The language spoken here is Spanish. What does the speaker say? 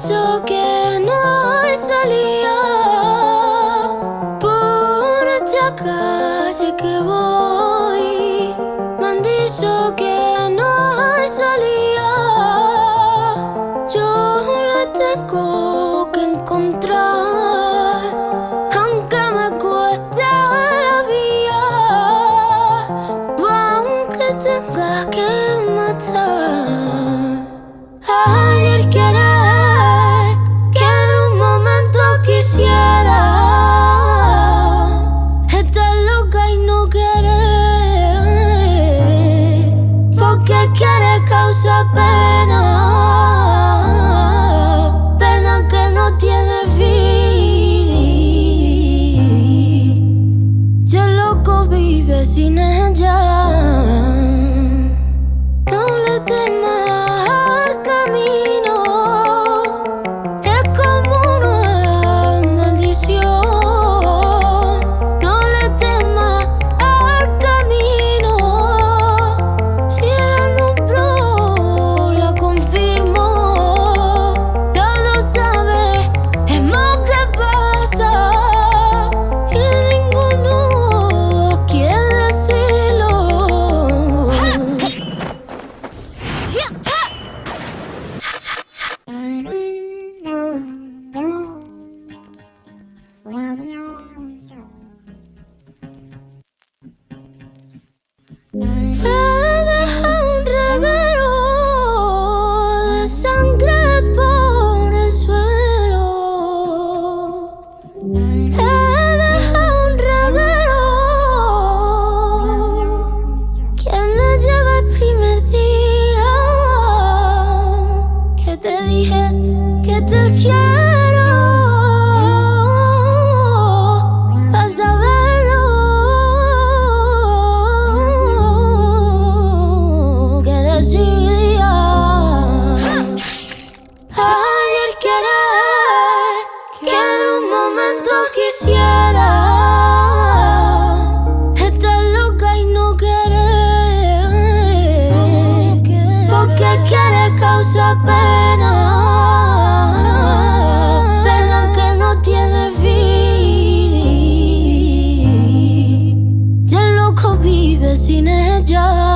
eso que no salía. Ponete a calle que voy. Me han dicho que no salía. Yo la tengo que encontrar. Aunque me cueste la vida. Aunque tenga que matar. Quiere causa pena, pena que no tiene fin. Y el loco vive sin ella. quisiera estar loca y no querer. Porque quiere causa pena. Pena que no tiene fin. Ya el loco vive sin ella.